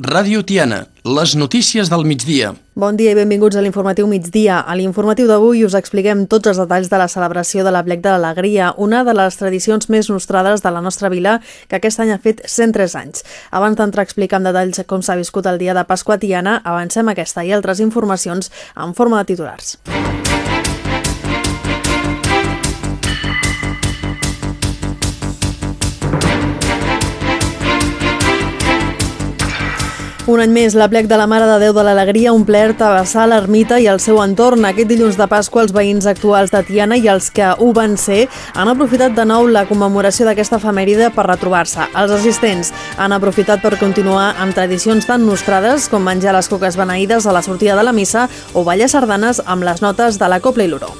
Ràdio Tiana, les notícies del migdia. Bon dia i benvinguts a l'informatiu migdia. A l'informatiu d'avui us expliquem tots els detalls de la celebració de la Plec de l'Alegria, una de les tradicions més nostrades de la nostra vila, que aquest any ha fet 103 anys. Abans d'entrar a explicar amb detalls com s'ha viscut el dia de Pasqua Tiana, avancem aquesta i altres informacions en forma de titulars. Un any més, la plec de la Mare de Déu de l'Alegria ha omplert a vessar l'ermita i el seu entorn. Aquest dilluns de Pasqua, els veïns actuals de Tiana i els que ho van ser han aprofitat de nou la commemoració d'aquesta efemèride per retrobar-se. Els assistents han aprofitat per continuar amb tradicions tan nostrades com menjar les coques beneïdes a la sortida de la missa o ballar sardanes amb les notes de la Copla i l'Oró.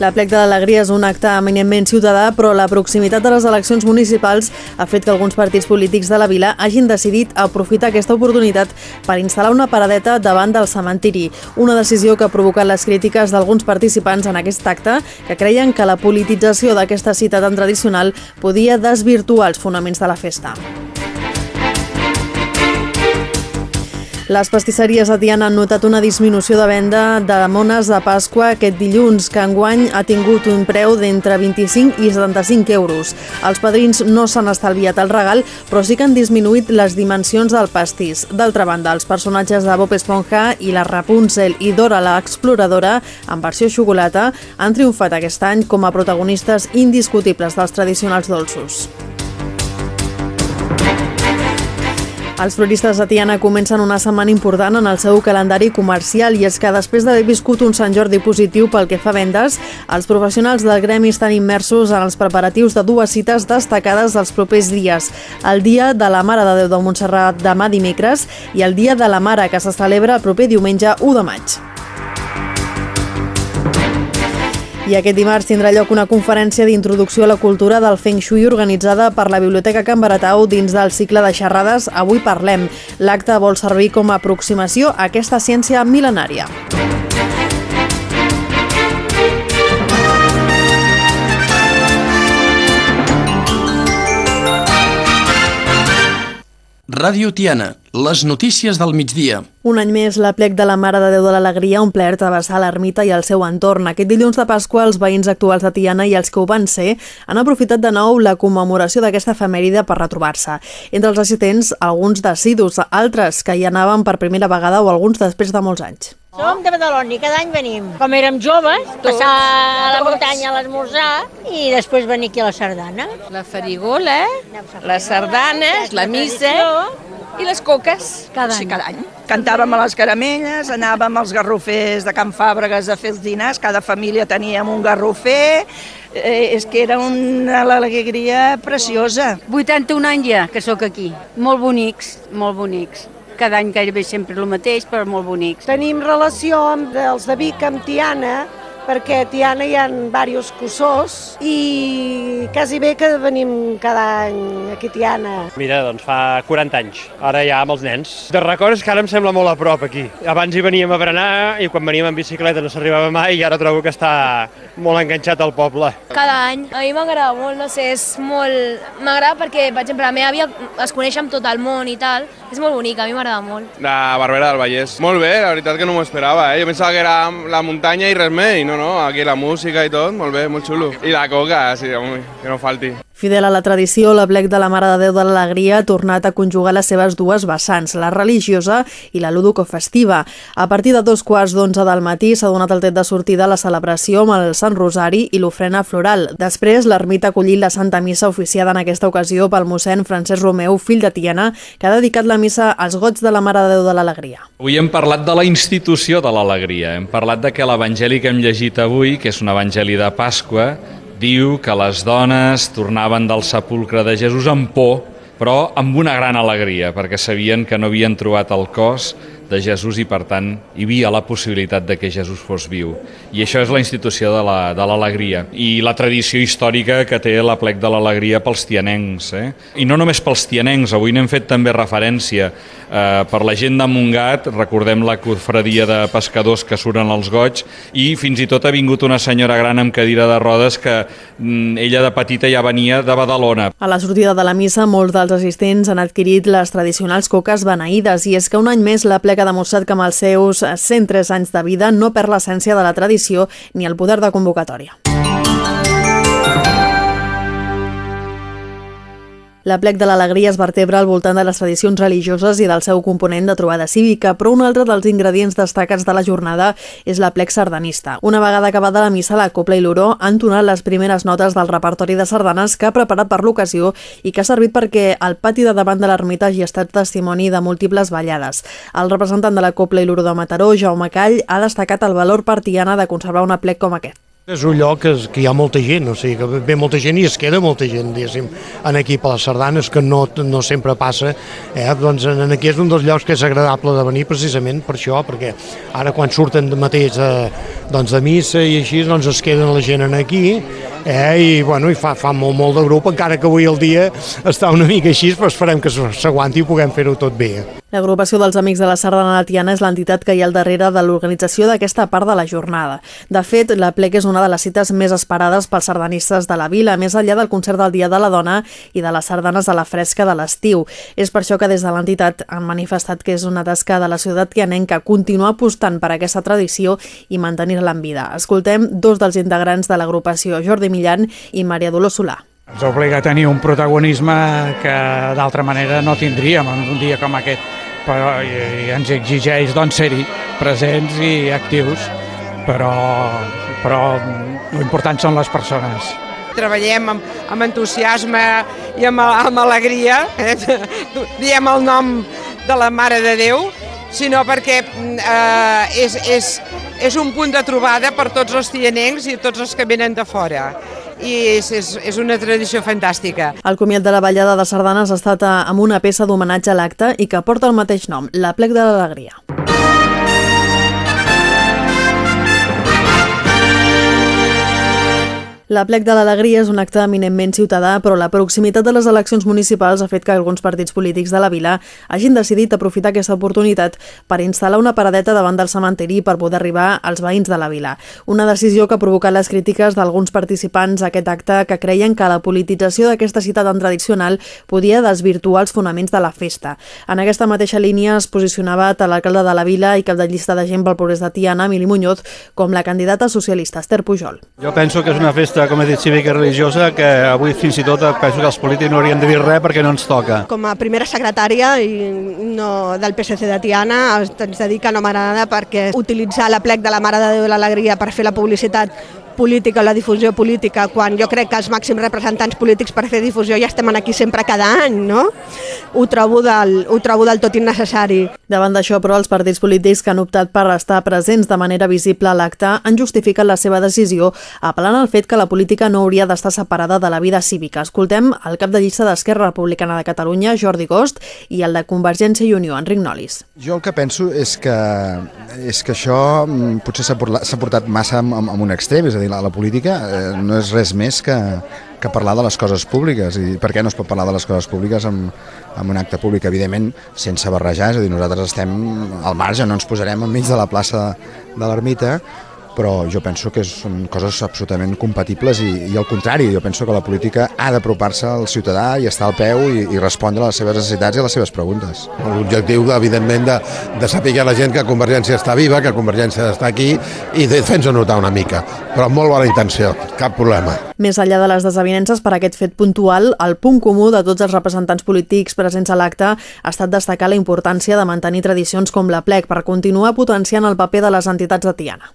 La plec de l'Alegria és un acte eminentment ciutadà, però la proximitat de les eleccions municipals ha fet que alguns partits polítics de la vila hagin decidit aprofitar aquesta oportunitat per instal·lar una paradeta davant del cementiri. Una decisió que ha provocat les crítiques d'alguns participants en aquest acte que creien que la politització d'aquesta cita tan tradicional podia desvirtuar els fonaments de la festa. Les pastisseries a Tiana han notat una disminució de venda de mones de Pasqua aquest dilluns, que enguany ha tingut un preu d'entre 25 i 75 euros. Els padrins no s'han estalviat el regal, però sí que han disminuït les dimensions del pastís. D'altra banda, els personatges de Bob Esponja i la Rapunzel i Dora l'exploradora, en versió xocolata, han triomfat aquest any com a protagonistes indiscutibles dels tradicionals dolços. Els floristes de Tiana comencen una setmana important en el seu calendari comercial i és que després d'haver viscut un Sant Jordi positiu pel que fa a vendes, els professionals del gremi estan immersos en els preparatius de dues cites destacades dels propers dies. El Dia de la Mare de Déu de Montserrat demà dimecres i el Dia de la Mare que se celebra el proper diumenge 1 de maig. I aquest dimarts tindrà lloc una conferència d'introducció a la cultura del Feng Shui organitzada per la Biblioteca Can Baratau dins del cicle de xerrades Avui Parlem. L'acte vol servir com a aproximació a aquesta ciència mil·lenària. Ràdio Tiana, les notícies del migdia. Un any més, la plec de la Mare de Déu de l'Alegria ha omplert vessar l'ermita i el seu entorn. Aquest dilluns de Pasqua, els veïns actuals de Tiana i els que ho van ser han aprofitat de nou la commemoració d'aquesta efemèride per retrobar-se. Entre els assistents, alguns decidus, altres que hi anaven per primera vegada o alguns després de molts anys. Som de Badalona i cada any venim. Com érem joves, passar a la muntanya a l'esmorzar i després venir aquí a la sardana. La farigola, les sardanes, la missa i les coques. Cada Sí, any. cada any. Cantàvem a les caramelles, anàvem als garrofers de Can Fàbregas a fer els dinars, cada família teníem un garrofer, eh, és que era una alegria preciosa. 81 anys ja que sóc aquí. Molt bonics, molt bonics. Cada any gairebé sempre el mateix, però molt bonics. Tenim relació amb els de Vic amb Tiana, perquè a Tiana hi ha diversos cursors i quasi bé que venim cada any aquí a Tiana. Mira, doncs fa 40 anys, ara ja amb els nens. De records que ara em sembla molt a prop aquí. Abans hi veníem a berenar i quan veníem en bicicleta no s'arribava mai i ara trobo que està molt enganxat al poble. Cada any. A mi m'agrada molt, no sé, és molt... M'agrada perquè, per exemple, la meva àvia es coneix amb tot el món i tal. És molt bonica, a mi m'agrada molt. La Barbera del Vallès. Molt bé, la veritat que no m'ho esperava, eh? Jo pensava que era la muntanya i res més, i no, no, aquí la música i tot, molt bé, molt xulo. I la coca, sí, que no falti. Fidel a la tradició, la plec de la Mare de Déu de l'Alegria ha tornat a conjugar les seves dues vessants, la religiosa i la ludocofestiva. A partir de dos quarts d'onze del matí s'ha donat el tret de sortida a la celebració amb el Sant Rosari i l'ofrena floral. Després, l'ermita ha acollit la Santa Missa oficiada en aquesta ocasió pel mossèn Francesc Romeu, fill de Tiana, que ha dedicat la missa als goig de la Mare de Déu de l'Alegria. Avui hem parlat de la institució de l'alegria. Hem parlat de que l'evangeli que hem llegit avui, que és un evangeli de Pasqua, diu que les dones tornaven del sepulcre de Jesús amb por, però amb una gran alegria, perquè sabien que no havien trobat el cos de Jesús i, per tant, hi havia la possibilitat de que Jesús fos viu. I això és la institució de l'alegria la, de i la tradició històrica que té la plec de l'alegria pels tianencs. Eh? I no només pels tianencs, avui n'hem fet també referència eh, per la gent de Montgat, recordem la cofradia de pescadors que suren als goig, i fins i tot ha vingut una senyora gran amb cadira de rodes que mm, ella de petita ja venia de Badalona. A la sortida de la missa, molts dels assistents han adquirit les tradicionals coques beneïdes i és que un any més la plec ha demostrat que amb els seus 103 anys de vida no perd l'essència de la tradició ni el poder de convocatòria. La plec de l'alegria es vertebra al voltant de les tradicions religioses i del seu component de trobada cívica, però un altre dels ingredients destacats de la jornada és la plec sardanista. Una vegada acabada la missa, la Copla i l'Oró han tonat les primeres notes del repertori de sardanes que ha preparat per l'ocasió i que ha servit perquè el pati de davant de l'ermita hagi estat testimoni de múltiples ballades. El representant de la Copla i l'Oró de Mataró, Jaume Call, ha destacat el valor partiana de conservar una plec com aquest. És un lloc que, que hi ha molta gent, o sigui, que ve molta gent i es queda molta gent, diguéssim, en aquí per les sardanes, que no, no sempre passa, eh? doncs en, aquí és un dels llocs que és agradable de venir precisament per això, perquè ara quan surten de mateix de, doncs de missa i així, doncs es queden la gent aquí, eh? i, bueno, i fa, fa molt, molt de grup, encara que avui el dia està una mica així, però esperem que s'aguanti i puguem fer-ho tot bé. L'agrupació dels Amics de la Sardana de Tiana és l'entitat que hi ha al darrere de l'organització d'aquesta part de la jornada. De fet, la plec és una de les cites més esperades pels sardanistes de la vila, més enllà del concert del Dia de la Dona i de les sardanes de la fresca de l'estiu. És per això que des de l'entitat han manifestat que és una tasca de la ciutat tianenca continuar apostant per aquesta tradició i mantenir-la en vida. Escoltem dos dels integrants de l'agrupació, Jordi Millan i Maria Dolors Solà. Ens obliga a tenir un protagonisme que d'altra manera no tindríem en un dia com aquest però i, i ens exigeix doncs, ser-hi presents i actius, però, però l'important són les persones. Treballem amb, amb entusiasme i amb, amb alegria, eh? diem el nom de la Mare de Déu, sinó perquè eh, és, és, és un punt de trobada per tots els tianencs i tots els que venen de fora i és, és, és una tradició fantàstica. El comiat de la ballada de sardanes ha estat eh, amb una peça d'homenatge a l'acte i que porta el mateix nom, la plec de l'alegria. La plec de l'alegria és un acte eminentment ciutadà, però la proximitat de les eleccions municipals ha fet que alguns partits polítics de la vila hagin decidit aprofitar aquesta oportunitat per instal·lar una paradeta davant del cementiri per poder arribar als veïns de la vila. Una decisió que ha provocat les crítiques d'alguns participants a aquest acte que creien que la politització d'aquesta cita tan tradicional podia desvirtuar els fonaments de la festa. En aquesta mateixa línia es posicionava tant l'alcalde de la vila i cap de llista de gent pel progrés de Tiana, Emili Muñoz, com la candidata socialista Esther Pujol. Jo penso que és una festa com he dit, cívica i religiosa que avui fins i tot penso que els polítics no haurien de dir res perquè no ens toca. Com a primera secretària i no del PSC de Tiana ens dedica no m'agrada perquè utilitzar la plec de la Mare de Déu de l'Alegria per fer la publicitat política, la difusió política, quan jo crec que els màxims representants polítics per fer difusió ja estem aquí sempre cada any, no? Ho trobo del, ho trobo del tot innecessari. Davant d'això, però, els partits polítics que han optat per estar presents de manera visible a l'acte han justificat la seva decisió apel·lant al fet que la política no hauria d'estar separada de la vida cívica. Escoltem el cap de llista d'Esquerra Republicana de Catalunya, Jordi Gost, i el de Convergència i Unió, Enric Nolis. Jo el que penso és que, és que això mm, potser s'ha portat massa amb, amb un extrem, és a dir, dir, la, la política eh, no és res més que, que parlar de les coses públiques. I per què no es pot parlar de les coses públiques amb, amb un acte públic? Evidentment, sense barrejar, és a dir, nosaltres estem al marge, no ens posarem enmig de la plaça de l'ermita, però jo penso que són coses absolutament compatibles i, i al contrari, jo penso que la política ha d'apropar-se al ciutadà i estar al peu i, i respondre a les seves necessitats i a les seves preguntes. L'objectiu, evidentment, de, de saber a la gent que Convergència està viva, que Convergència està aquí i de fer-nos notar una mica, però amb molt bona intenció, cap problema. Més enllà de les desavinences per aquest fet puntual, el punt comú de tots els representants polítics presents a l'acte ha estat destacar la importància de mantenir tradicions com la plec per continuar potenciant el paper de les entitats de Tiana.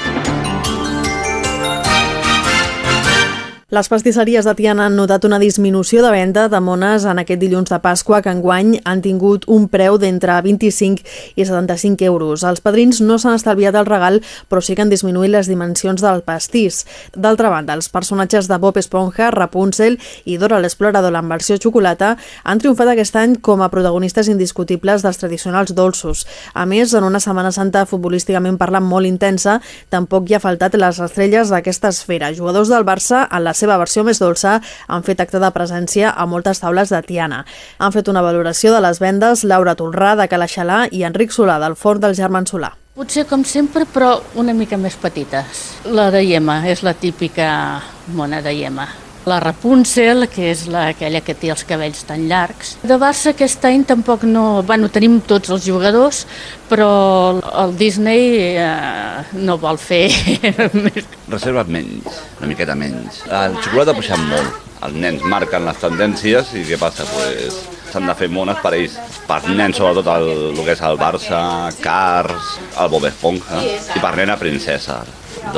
Les pastisseries de Tiana han notat una disminució de venda de mones en aquest dilluns de Pasqua que enguany han tingut un preu d'entre 25 i 75 euros. Els padrins no s'han estalviat el regal, però sí que han disminuït les dimensions del pastís. D'altra banda, els personatges de Bob Esponja, Rapunzel i Dora l'explorador en versió xocolata han triomfat aquest any com a protagonistes indiscutibles dels tradicionals dolços. A més, en una Setmana Santa futbolísticament parlant molt intensa, tampoc hi ha faltat les estrelles d'aquesta esfera. Jugadors del Barça en la seva versió més dolça, han fet acte de presència a moltes taules de Tiana. Han fet una valoració de les vendes Laura Tolrà, de Calaixalà i Enric Solà, del Forn del Germán Solà. Potser com sempre, però una mica més petites. La de Iema és la típica mona de Iema la Rapunzel, que és la, aquella que té els cabells tan llargs. De Barça aquest any tampoc no... Bueno, tenim tots els jugadors, però el Disney eh, no vol fer més. Reservat menys, una miqueta menys. El xocolata ha pujat molt. Els nens marquen les tendències i què passa? Pues, s'han de fer mones per ells, per nens sobretot el, el que és el Barça, Cars, el Bob Esponja i per nena princesa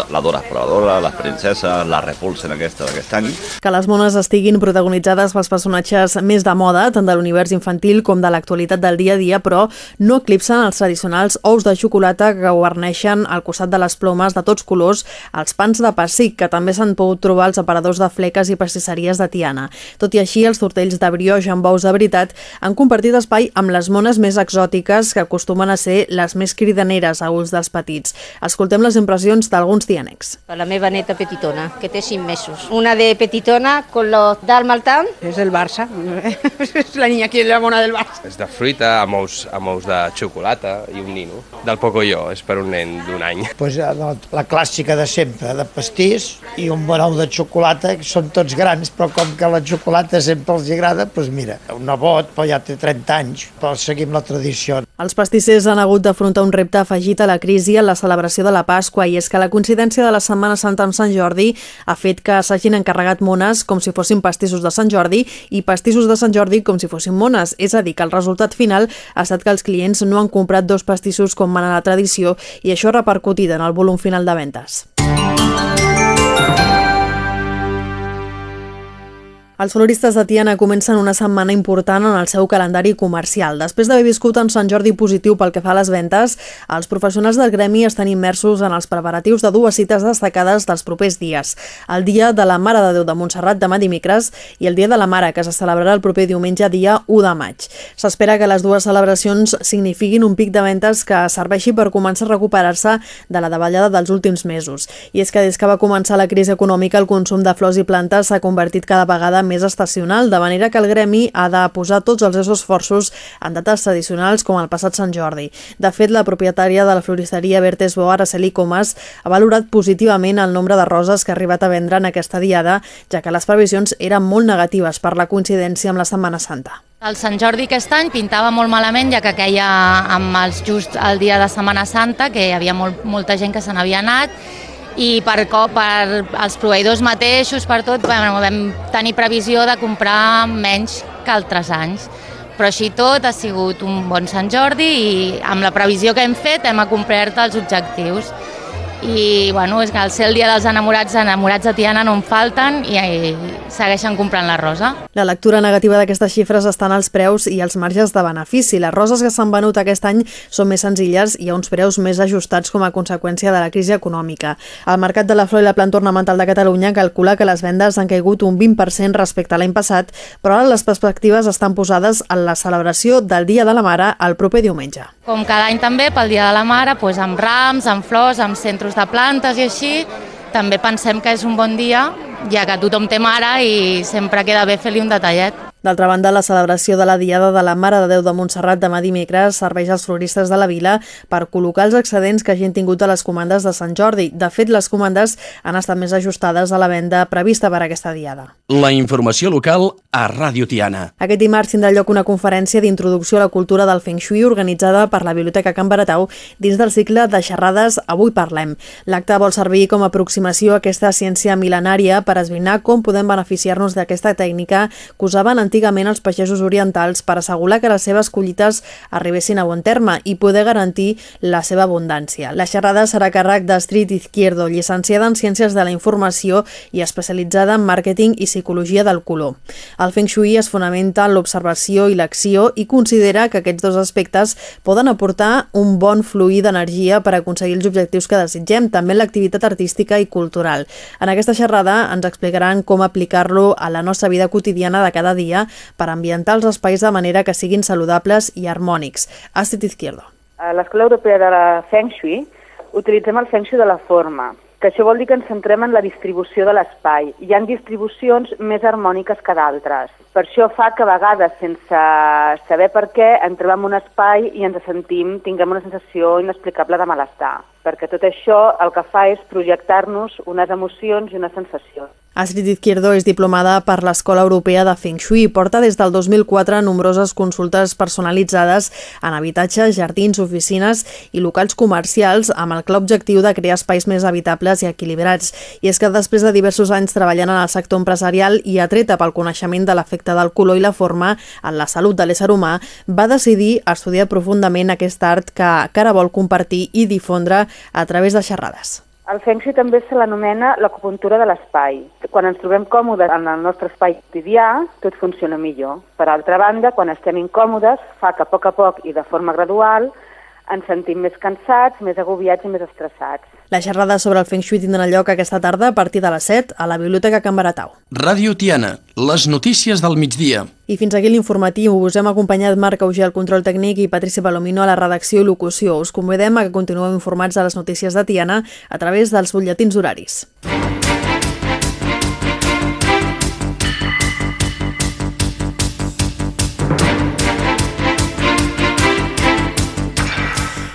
la Dora Exploradora, les princeses, la Repulsen aquesta d'aquest any. Que les mones estiguin protagonitzades pels personatges més de moda, tant de l'univers infantil com de l'actualitat del dia a dia, però no eclipsen els tradicionals ous de xocolata que guarneixen al costat de les plomes de tots colors, els pans de pessic, que també s'han pogut trobar als aparadors de fleques i pastisseries de Tiana. Tot i així, els tortells de brioix amb ous de veritat han compartit espai amb les mones més exòtiques que acostumen a ser les més cridaneres a ulls dels petits. Escoltem les impressions d'alguns alguns diànecs. Per la meva neta petitona, que té 5 mesos. Una de petitona con lo dalmaltán. És el Barça. és la niña que és la mona del Barça. És de fruita, amb ous, amb ous de xocolata i un nino. Del Pocoyo, és per un nen d'un any. Pues, eh, la, la clàssica de sempre, de pastís i un bon ou de xocolata, que són tots grans, però com que la xocolata sempre els agrada, doncs mira, un nebot, però ja té 30 anys, però seguim la tradició. Els pastissers han hagut d'afrontar un repte afegit a la crisi en la celebració de la Pasqua i és que la coincidència de la Setmana Santa amb Sant Jordi ha fet que s'hagin encarregat mones com si fossin pastissos de Sant Jordi i pastissos de Sant Jordi com si fossin mones. És a dir, que el resultat final ha estat que els clients no han comprat dos pastissos com mana la tradició i això ha repercutit en el volum final de ventes. Els floristes de Tiana comencen una setmana important en el seu calendari comercial. Després d'haver viscut en Sant Jordi positiu pel que fa a les ventes, els professionals del gremi estan immersos en els preparatius de dues cites destacades dels propers dies. El Dia de la Mare de Déu de Montserrat demà dimecres i el Dia de la Mare, que se celebrarà el proper diumenge dia 1 de maig. S'espera que les dues celebracions signifiquin un pic de ventes que serveixi per començar a recuperar-se de la davallada dels últims mesos. I és que des que va començar la crisi econòmica, el consum de flors i plantes s'ha convertit cada vegada més estacional, de manera que el gremi ha de posar tots els seus esforços en dates tradicionals com el passat Sant Jordi. De fet, la propietària de la floristeria Bertes Bo, Araceli Comas, ha valorat positivament el nombre de roses que ha arribat a vendre en aquesta diada, ja que les previsions eren molt negatives per la coincidència amb la Setmana Santa. El Sant Jordi aquest any pintava molt malament, ja que queia amb els just el dia de Setmana Santa, que hi havia molt, molta gent que se n'havia anat, i per, per els proveïdors mateixos, per tot, bueno, vam tenir previsió de comprar menys que altres anys. Però així tot ha sigut un bon Sant Jordi i amb la previsió que hem fet hem complert els objectius i bueno, és que al ser el dia dels enamorats, enamorats de Tiana no en falten i, i segueixen comprant la rosa. La lectura negativa d'aquestes xifres estan als preus i als marges de benefici. Les roses que s'han venut aquest any són més senzilles i a uns preus més ajustats com a conseqüència de la crisi econòmica. El Mercat de la Flor i la Planta Ornamental de Catalunya calcula que les vendes han caigut un 20% respecte a l'any passat, però ara les perspectives estan posades en la celebració del Dia de la Mare el proper diumenge. Com cada any també, pel Dia de la Mare, doncs amb rams, amb flors, amb centres de plantes i així, també pensem que és un bon dia, ja que tothom té mare i sempre queda bé fer-li un detallet. D'altra banda, la celebració de la Diada de la Mare de Déu de Montserrat demà dimecres serveix als floristes de la vila per col·locar els excedents que hagin tingut a les comandes de Sant Jordi. De fet, les comandes han estat més ajustades a la venda prevista per aquesta Diada. La informació local a Ràdio Tiana. Aquest dimarts tindrà lloc una conferència d'introducció a la cultura del Feng Shui organitzada per la Biblioteca Can Baratau dins del cicle de xerrades Avui parlem. L'acte vol servir com a aproximació a aquesta ciència mil·lenària per esbrinar com podem beneficiar-nos d'aquesta tècnica que usaven antigament els peixesos orientals per assegurar que les seves collites arribessin a bon terme i poder garantir la seva abundància. La xerrada serà càrrec d'Astrid Izquierdo, llicenciada en Ciències de la Informació i especialitzada en Màrqueting i Psicologia del Color. El Feng Shui es fonamenta en l'observació i l'acció i considera que aquests dos aspectes poden aportar un bon fluir d'energia per aconseguir els objectius que desitgem, també l'activitat artística i cultural. En aquesta xerrada ens explicaran com aplicar-lo a la nostra vida quotidiana de cada dia per ambientar els espais de manera que siguin saludables i harmònics. Astrid Izquierdo. A l'Escola Europea de la Feng Shui utilitzem el Feng Shui de la forma, que això vol dir que ens centrem en la distribució de l'espai. Hi han distribucions més harmòniques que d'altres. Per això fa que a vegades, sense saber per què, entrem en un espai i ens sentim, tinguem una sensació inexplicable de malestar, perquè tot això el que fa és projectar-nos unes emocions i unes sensacions. Astrid Izquierdo és diplomada per l'Escola Europea de Feng Shui i porta des del 2004 nombroses consultes personalitzades en habitatges, jardins, oficines i locals comercials amb el clar objectiu de crear espais més habitables i equilibrats. I és que després de diversos anys treballant en el sector empresarial i atreta pel coneixement de l'efecte del color i la forma en la salut de l'ésser humà, va decidir estudiar profundament aquest art que, que ara vol compartir i difondre a través de xerrades. El Feng Shui també se l'anomena l'acupuntura de l'espai. Quan ens trobem còmodes en el nostre espai quotidià, tot funciona millor. Per altra banda, quan estem incòmodes, fa que a poc a poc i de forma gradual ens sentim més cansats, més agobiats i més estressats. La xerrada sobre el Feng Shui tindrà lloc aquesta tarda a partir de les 7 a la Biblioteca Can Baratau. Ràdio Tiana, les notícies del migdia. I fins aquí l'informatiu. Us hem acompanyat Marc Auger al control tècnic i Patricia Palomino a la redacció i locució. Us convidem a que continueu informats de les notícies de Tiana a través dels butlletins horaris.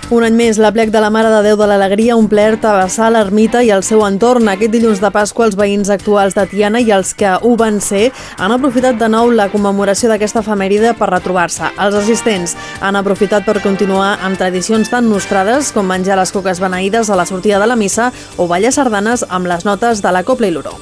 Un any més, la plec de la Mare de Déu de l'Alegria ha omplert a Bassà, l'ermita i el seu entorn. Aquest dilluns de Pasqua, els veïns actuals de Tiana i els que ho van ser han aprofitat de nou la commemoració d'aquesta efemèride per retrobar-se. Els assistents han aprofitat per continuar amb tradicions tan nostrades com menjar les coques beneïdes a la sortida de la missa o ballar sardanes amb les notes de la Copla i l'Oró.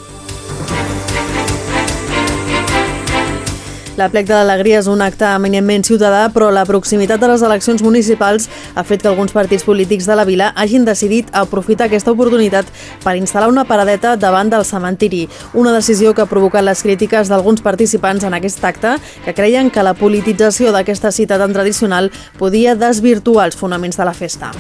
La plec de l'Alegria és un acte eminentment ciutadà, però la proximitat de les eleccions municipals ha fet que alguns partits polítics de la vila hagin decidit aprofitar aquesta oportunitat per instal·lar una paradeta davant del cementiri. Una decisió que ha provocat les crítiques d'alguns participants en aquest acte que creien que la politització d'aquesta cita tan tradicional podia desvirtuar els fonaments de la festa.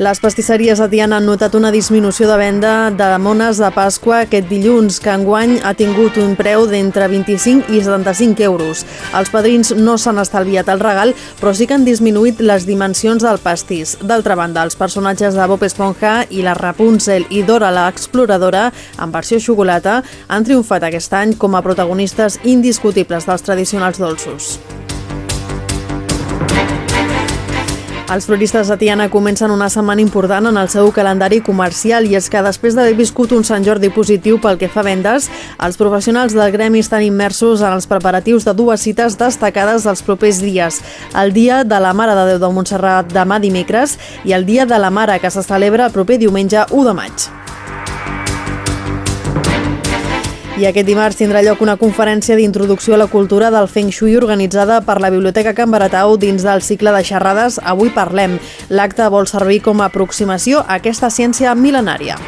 Les pastisseries de Tiana han notat una disminució de venda de mones de Pasqua aquest dilluns, que enguany ha tingut un preu d'entre 25 i 75 euros. Els padrins no s'han estalviat el regal, però sí que han disminuït les dimensions del pastís. D'altra banda, els personatges de Bob Esponja i la Rapunzel i Dora l'exploradora, en versió xocolata, han triomfat aquest any com a protagonistes indiscutibles dels tradicionals dolços. Els floristes de Tiana comencen una setmana important en el seu calendari comercial i és que després d'haver viscut un Sant Jordi positiu pel que fa vendes, els professionals del gremi estan immersos en els preparatius de dues cites destacades dels propers dies. El Dia de la Mare de Déu de Montserrat demà dimecres i el Dia de la Mare que se celebra el proper diumenge 1 de maig. I aquest dimarts tindrà lloc una conferència d'introducció a la cultura del Feng Shui organitzada per la Biblioteca Can Baratau dins del cicle de xerrades Avui parlem. L'acte vol servir com a aproximació a aquesta ciència mil·lenària.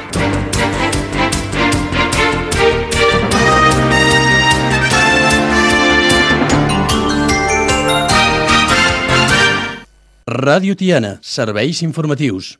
Ràdio Tiana, serveis informatius.